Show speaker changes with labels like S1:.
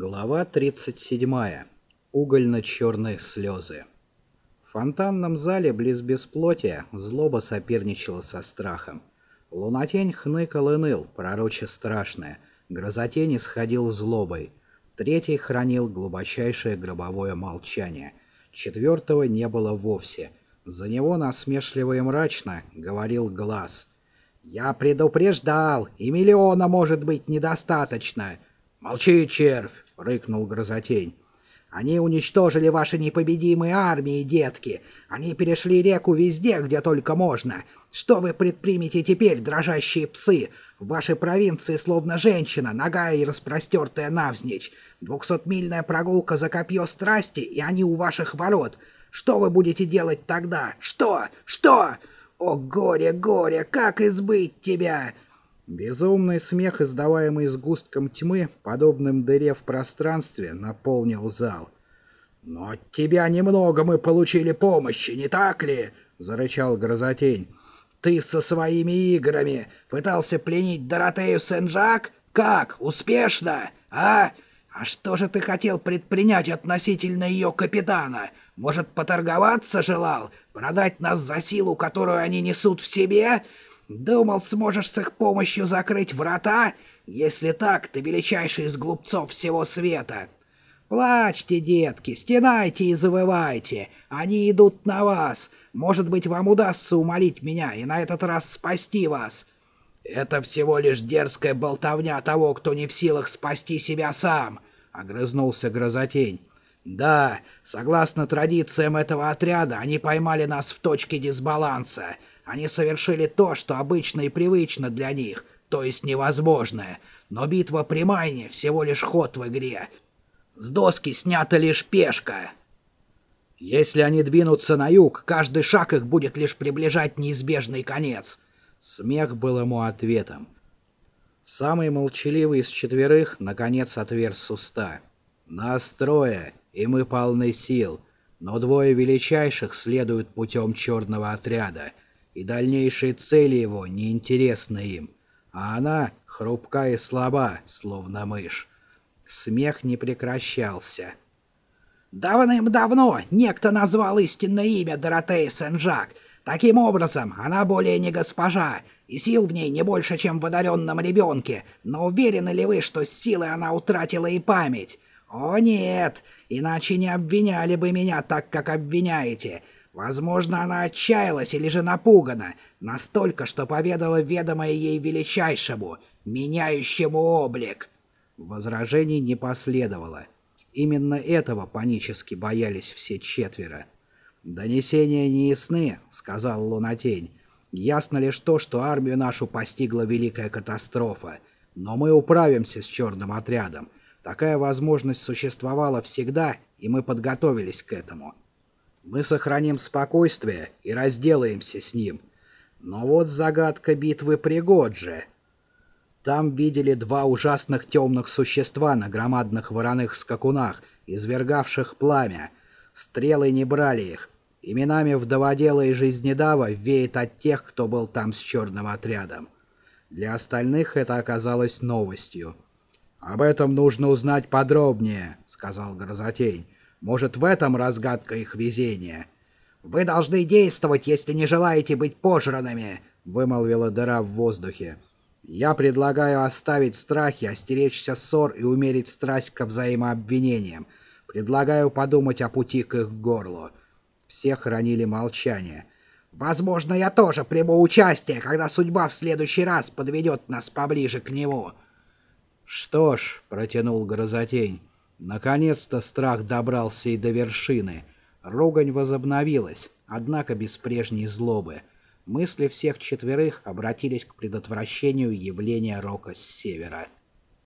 S1: Глава 37. Угольно-черные слезы. В фонтанном зале близ бесплотия злоба соперничала со страхом. Лунатень хныкал и ныл, пророче страшное. Грозотень исходил злобой. Третий хранил глубочайшее гробовое молчание. Четвертого не было вовсе. За него насмешливо и мрачно говорил глаз. «Я предупреждал, и миллиона может быть недостаточно!» «Молчи, червь!» — рыкнул Грозотень. «Они уничтожили ваши непобедимые армии, детки. Они перешли реку везде, где только можно. Что вы предпримете теперь, дрожащие псы? В вашей провинции словно женщина, ногая и распростертая навзничь. Двухсотмильная прогулка за копье страсти, и они у ваших ворот. Что вы будете делать тогда? Что? Что? О, горе, горе, как избыть тебя?» Безумный смех, издаваемый сгустком тьмы, подобным дыре в пространстве, наполнил зал. «Но от тебя немного мы получили помощи, не так ли?» — зарычал Грозотень. «Ты со своими играми пытался пленить Доротею Сен-Жак? Как? Успешно? А? А что же ты хотел предпринять относительно ее капитана? Может, поторговаться желал? Продать нас за силу, которую они несут в себе?» Думал, сможешь с их помощью закрыть врата? Если так, ты величайший из глупцов всего света. Плачьте, детки, стенайте и завывайте. Они идут на вас. Может быть, вам удастся умолить меня и на этот раз спасти вас. Это всего лишь дерзкая болтовня того, кто не в силах спасти себя сам, — огрызнулся Грозотень. Да, согласно традициям этого отряда, они поймали нас в точке дисбаланса — они совершили то, что обычно и привычно для них, то есть невозможное. Но битва при Майне всего лишь ход в игре. С доски снята лишь пешка. Если они двинутся на юг, каждый шаг их будет лишь приближать неизбежный конец. Смех был ему ответом. Самый молчаливый из четверых, наконец, отверз уста. «Нас трое, и мы полны сил, но двое величайших следуют путем черного отряда» и дальнейшие цели его неинтересны им, а она хрупка и слаба, словно мышь. Смех не прекращался. «Давным-давно некто назвал истинное имя Доротеи Сен-Жак. Таким образом, она более не госпожа, и сил в ней не больше, чем в одаренном ребенке. Но уверены ли вы, что с силой она утратила и память? О нет, иначе не обвиняли бы меня так, как обвиняете». Возможно, она отчаялась или же напугана, настолько, что поведала ведомое ей величайшему, меняющему облик. Возражений не последовало. Именно этого панически боялись все четверо. «Донесения не ясны», — сказал Лунатень. «Ясно лишь то, что армию нашу постигла великая катастрофа. Но мы управимся с черным отрядом. Такая возможность существовала всегда, и мы подготовились к этому». Мы сохраним спокойствие и разделаемся с ним. Но вот загадка битвы при Годже. Там видели два ужасных темных существа на громадных вороных скакунах, извергавших пламя. Стрелы не брали их. Именами вдоводела и жизнедава веет от тех, кто был там с черным отрядом. Для остальных это оказалось новостью. «Об этом нужно узнать подробнее», — сказал Грозотень. Может, в этом разгадка их везения? «Вы должны действовать, если не желаете быть пожранными», — вымолвила дыра в воздухе. «Я предлагаю оставить страхи, остеречься ссор и умерить страсть ко взаимообвинениям. Предлагаю подумать о пути к их горлу». Все хранили молчание. «Возможно, я тоже приму участие, когда судьба в следующий раз подведет нас поближе к нему». «Что ж», — протянул Грозотень, Наконец-то страх добрался и до вершины. Ругань возобновилась, однако без прежней злобы. Мысли всех четверых обратились к предотвращению явления Рока с севера.